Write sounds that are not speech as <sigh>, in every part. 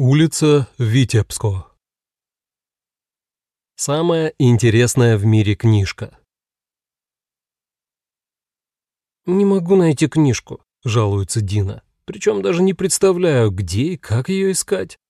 Улица Витебско. Самая интересная в мире книжка. «Не могу найти книжку», — жалуется Дина. «Причем даже не представляю, где и как ее искать».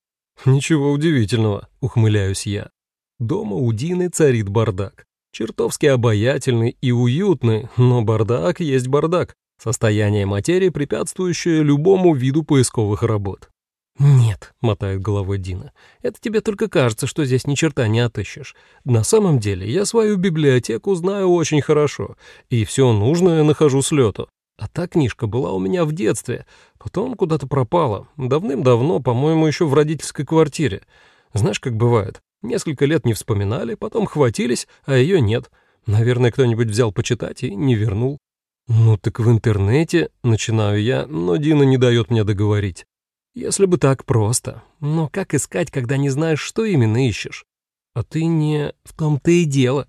«Ничего удивительного», — ухмыляюсь я. Дома у Дины царит бардак. Чертовски обаятельный и уютный, но бардак есть бардак. Состояние материи, препятствующее любому виду поисковых работ. «Нет», — мотает головой Дина, — «это тебе только кажется, что здесь ни черта не отыщешь. На самом деле я свою библиотеку знаю очень хорошо, и все нужное нахожу с лету. А та книжка была у меня в детстве, потом куда-то пропала, давным-давно, по-моему, еще в родительской квартире. Знаешь, как бывает, несколько лет не вспоминали, потом хватились, а ее нет. Наверное, кто-нибудь взял почитать и не вернул». «Ну так в интернете», — начинаю я, но Дина не дает мне договорить. Если бы так просто. Но как искать, когда не знаешь, что именно ищешь? А ты не... В том-то и дело.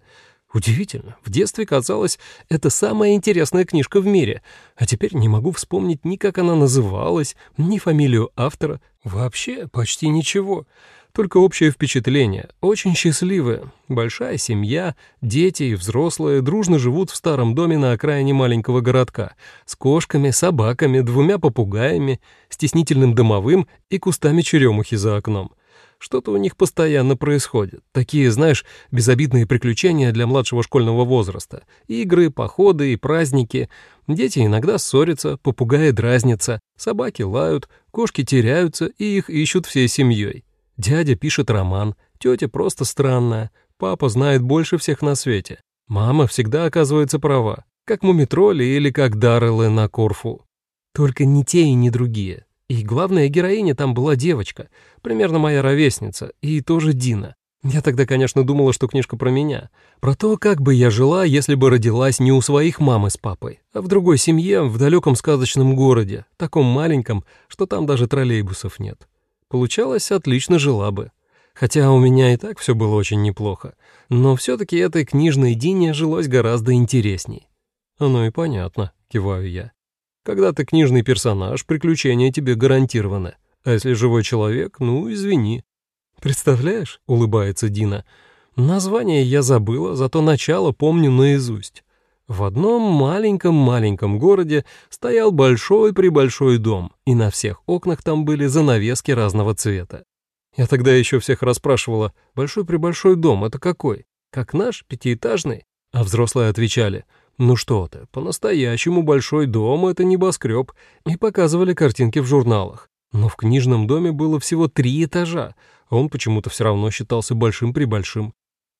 Удивительно. В детстве казалось, это самая интересная книжка в мире. А теперь не могу вспомнить ни как она называлась, ни фамилию автора. Вообще почти ничего только общее впечатление. Очень счастливые. Большая семья, дети и взрослые дружно живут в старом доме на окраине маленького городка. С кошками, собаками, двумя попугаями, стеснительным домовым и кустами черемухи за окном. Что-то у них постоянно происходит. Такие, знаешь, безобидные приключения для младшего школьного возраста. Игры, походы и праздники. Дети иногда ссорятся, попугаи дразнятся, собаки лают, кошки теряются и их ищут всей семьей. Дядя пишет роман, тетя просто странная, папа знает больше всех на свете. Мама всегда оказывается права, как мумитроли или как Дарреллы на Корфу. Только не те и не другие. И главная героиня там была девочка, примерно моя ровесница, и тоже Дина. Я тогда, конечно, думала, что книжка про меня. Про то, как бы я жила, если бы родилась не у своих мамы с папой, а в другой семье, в далеком сказочном городе, таком маленьком, что там даже троллейбусов нет. Получалось, отлично жила бы. Хотя у меня и так все было очень неплохо. Но все-таки этой книжной Дине жилось гораздо интересней. Оно и понятно, киваю я. Когда ты книжный персонаж, приключения тебе гарантированы. А если живой человек, ну, извини. Представляешь, улыбается Дина, название я забыла, зато начало помню наизусть. В одном маленьком-маленьком городе стоял большой-пребольшой дом, и на всех окнах там были занавески разного цвета. Я тогда еще всех расспрашивала, большой-пребольшой дом — это какой? Как наш, пятиэтажный? А взрослые отвечали, ну что ты, по-настоящему большой дом — это небоскреб, и показывали картинки в журналах. Но в книжном доме было всего три этажа, а он почему-то все равно считался большим-пребольшим.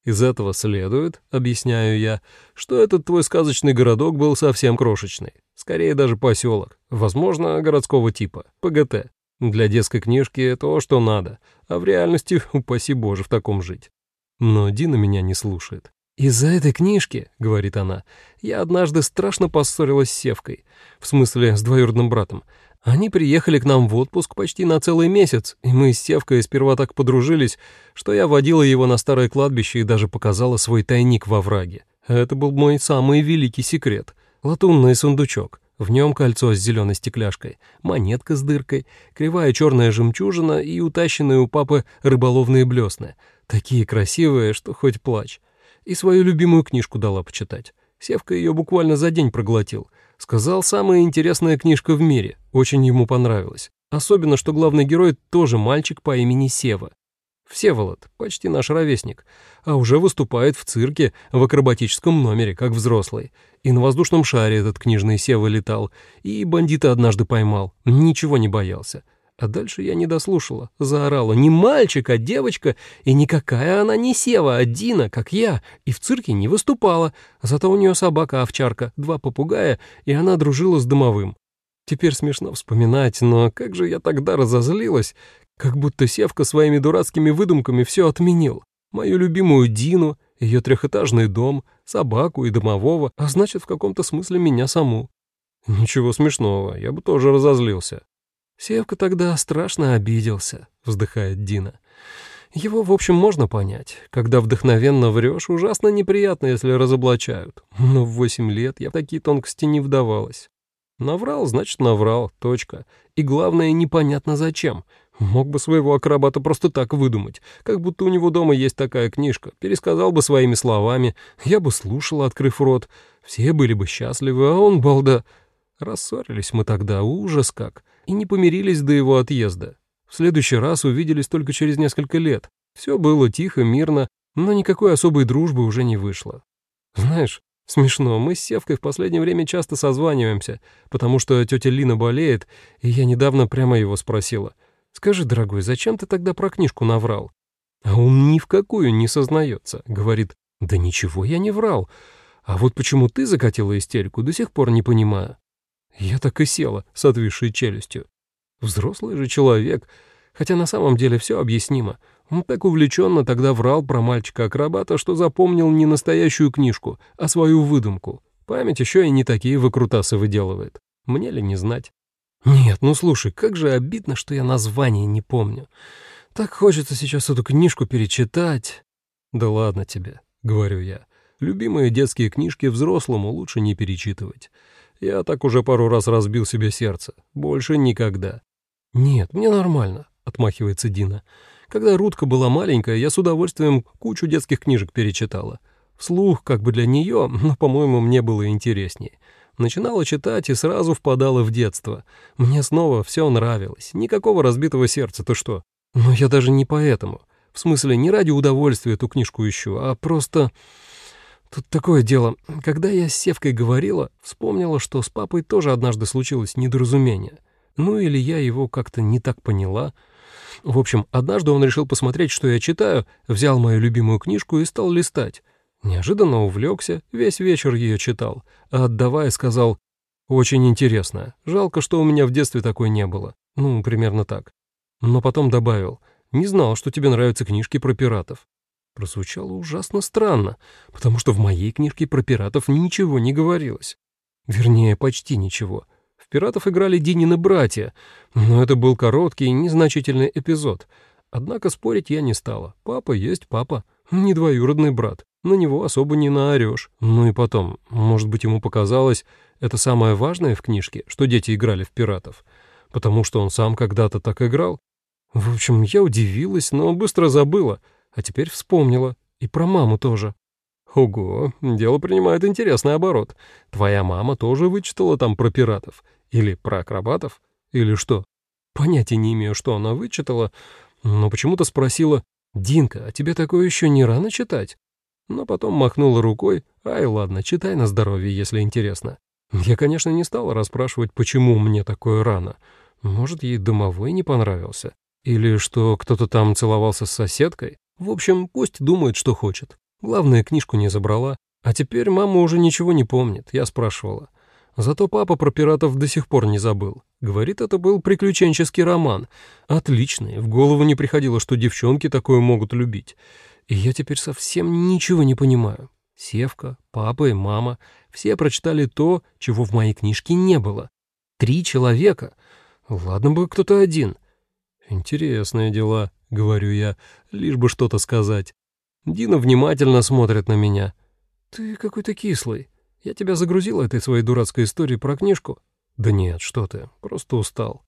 Из этого следует, объясняю я, что этот твой сказочный городок был совсем крошечный, скорее даже поселок, возможно, городского типа, ПГТ. Для детской книжки то, что надо, а в реальности, <laughs> упаси боже, в таком жить. Но Дина меня не слушает. «Из-за этой книжки, — говорит она, — я однажды страшно поссорилась с Севкой, в смысле, с двоюродным братом. Они приехали к нам в отпуск почти на целый месяц, и мы с Севкой сперва так подружились, что я водила его на старое кладбище и даже показала свой тайник во враге. Это был мой самый великий секрет. Латунный сундучок. В нем кольцо с зеленой стекляшкой, монетка с дыркой, кривая черная жемчужина и утащенные у папы рыболовные блесны. Такие красивые, что хоть плачь. И свою любимую книжку дала почитать. Севка ее буквально за день проглотил — Сказал, самая интересная книжка в мире, очень ему понравилась. Особенно, что главный герой тоже мальчик по имени Сева. Всеволод, почти наш ровесник, а уже выступает в цирке в акробатическом номере, как взрослый. И на воздушном шаре этот книжный Сева летал, и бандита однажды поймал, ничего не боялся. А дальше я не дослушала. Заорала не мальчик, а девочка, и никакая она не Сева, а Дина, как я, и в цирке не выступала. Зато у нее собака-овчарка, два попугая, и она дружила с домовым. Теперь смешно вспоминать, но как же я тогда разозлилась, как будто Севка своими дурацкими выдумками все отменил. Мою любимую Дину, ее трехэтажный дом, собаку и домового, а значит, в каком-то смысле меня саму. Ничего смешного, я бы тоже разозлился. «Севка тогда страшно обиделся», — вздыхает Дина. «Его, в общем, можно понять. Когда вдохновенно врешь, ужасно неприятно, если разоблачают. Но в восемь лет я в такие тонкости не вдавалась. Наврал, значит, наврал, точка. И главное, непонятно зачем. Мог бы своего акробата просто так выдумать, как будто у него дома есть такая книжка. Пересказал бы своими словами, я бы слушал, открыв рот. Все были бы счастливы, а он, балда... Рассорились мы тогда, ужас как, и не помирились до его отъезда. В следующий раз увиделись только через несколько лет. Все было тихо, мирно, но никакой особой дружбы уже не вышло. Знаешь, смешно, мы с Севкой в последнее время часто созваниваемся, потому что тетя Лина болеет, и я недавно прямо его спросила. «Скажи, дорогой, зачем ты тогда про книжку наврал?» А он ни в какую не сознается. Говорит, «Да ничего я не врал. А вот почему ты закатила истерику, до сих пор не понимаю». Я так и села с отвисшей челюстью. Взрослый же человек, хотя на самом деле все объяснимо. Он так увлеченно тогда врал про мальчика-акробата, что запомнил не настоящую книжку, а свою выдумку. Память еще и не такие выкрутасы выделывает. Мне ли не знать? Нет, ну слушай, как же обидно, что я название не помню. Так хочется сейчас эту книжку перечитать. Да ладно тебе, говорю я. Любимые детские книжки взрослому лучше не перечитывать. Я так уже пару раз разбил себе сердце. Больше никогда. «Нет, мне нормально», — отмахивается Дина. «Когда Рутка была маленькая, я с удовольствием кучу детских книжек перечитала. Вслух как бы для нее, но, по-моему, мне было интереснее. Начинала читать и сразу впадала в детство. Мне снова все нравилось. Никакого разбитого сердца, то что? Но я даже не поэтому. В смысле, не ради удовольствия эту книжку ищу, а просто... Тут такое дело. Когда я с Севкой говорила, вспомнила, что с папой тоже однажды случилось недоразумение. Ну или я его как-то не так поняла. В общем, однажды он решил посмотреть, что я читаю, взял мою любимую книжку и стал листать. Неожиданно увлекся, весь вечер ее читал, а отдавая сказал «Очень интересно. Жалко, что у меня в детстве такой не было». Ну, примерно так. Но потом добавил «Не знал, что тебе нравятся книжки про пиратов». Прозвучало ужасно странно, потому что в моей книжке про пиратов ничего не говорилось. Вернее, почти ничего — пиратов играли Динины братья, но это был короткий, незначительный эпизод. Однако спорить я не стала. Папа есть папа, не двоюродный брат. На него особо не наорешь. Ну и потом, может быть, ему показалось, это самое важное в книжке, что дети играли в пиратов. Потому что он сам когда-то так играл. В общем, я удивилась, но быстро забыла. А теперь вспомнила. И про маму тоже. Ого, дело принимает интересный оборот. Твоя мама тоже вычитала там про пиратов. Или про акробатов? Или что? Понятия не имею, что она вычитала, но почему-то спросила, «Динка, а тебе такое еще не рано читать?» Но потом махнула рукой, «Ай, ладно, читай на здоровье, если интересно». Я, конечно, не стала расспрашивать, почему мне такое рано. Может, ей домовой не понравился? Или что кто-то там целовался с соседкой? В общем, пусть думает, что хочет. Главное, книжку не забрала. А теперь мама уже ничего не помнит, я спрашивала. Зато папа про пиратов до сих пор не забыл. Говорит, это был приключенческий роман. Отличный, в голову не приходило, что девчонки такое могут любить. И я теперь совсем ничего не понимаю. Севка, папа и мама все прочитали то, чего в моей книжке не было. Три человека. Ладно бы кто-то один. Интересные дела, говорю я, лишь бы что-то сказать. Дина внимательно смотрит на меня. Ты какой-то кислый. Я тебя загрузил этой своей дурацкой историей про книжку? Да нет, что ты, просто устал.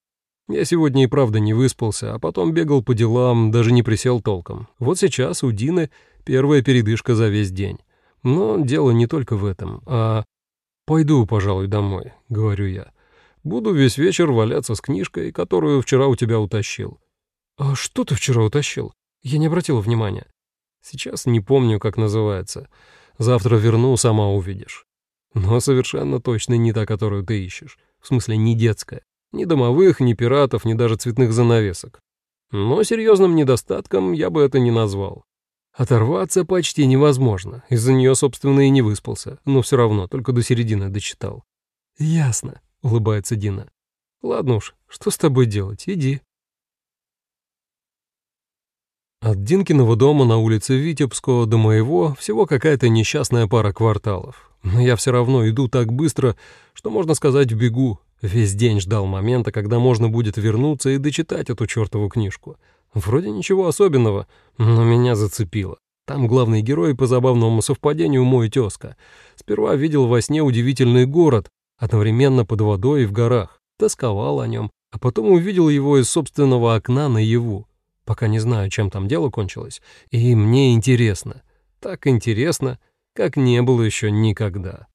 Я сегодня и правда не выспался, а потом бегал по делам, даже не присел толком. Вот сейчас у Дины первая передышка за весь день. Но дело не только в этом, а... «Пойду, пожалуй, домой», — говорю я. «Буду весь вечер валяться с книжкой, которую вчера у тебя утащил». «А что ты вчера утащил? Я не обратила внимания». «Сейчас не помню, как называется. Завтра верну, сама увидишь». Но совершенно точно не та, которую ты ищешь. В смысле, не детская. Ни домовых, ни пиратов, ни даже цветных занавесок. Но серьезным недостатком я бы это не назвал. Оторваться почти невозможно. Из-за нее, собственно, и не выспался. Но все равно, только до середины дочитал. «Ясно», — улыбается Дина. «Ладно уж, что с тобой делать? Иди». От Динкиного дома на улице Витебского до моего всего какая-то несчастная пара кварталов. Но я все равно иду так быстро, что, можно сказать, бегу. Весь день ждал момента, когда можно будет вернуться и дочитать эту чертову книжку. Вроде ничего особенного, но меня зацепило. Там главный герой по забавному совпадению мой тезка. Сперва видел во сне удивительный город, одновременно под водой и в горах. Тосковал о нем, а потом увидел его из собственного окна наяву. Пока не знаю, чем там дело кончилось. И мне интересно. Так интересно, как не было еще никогда.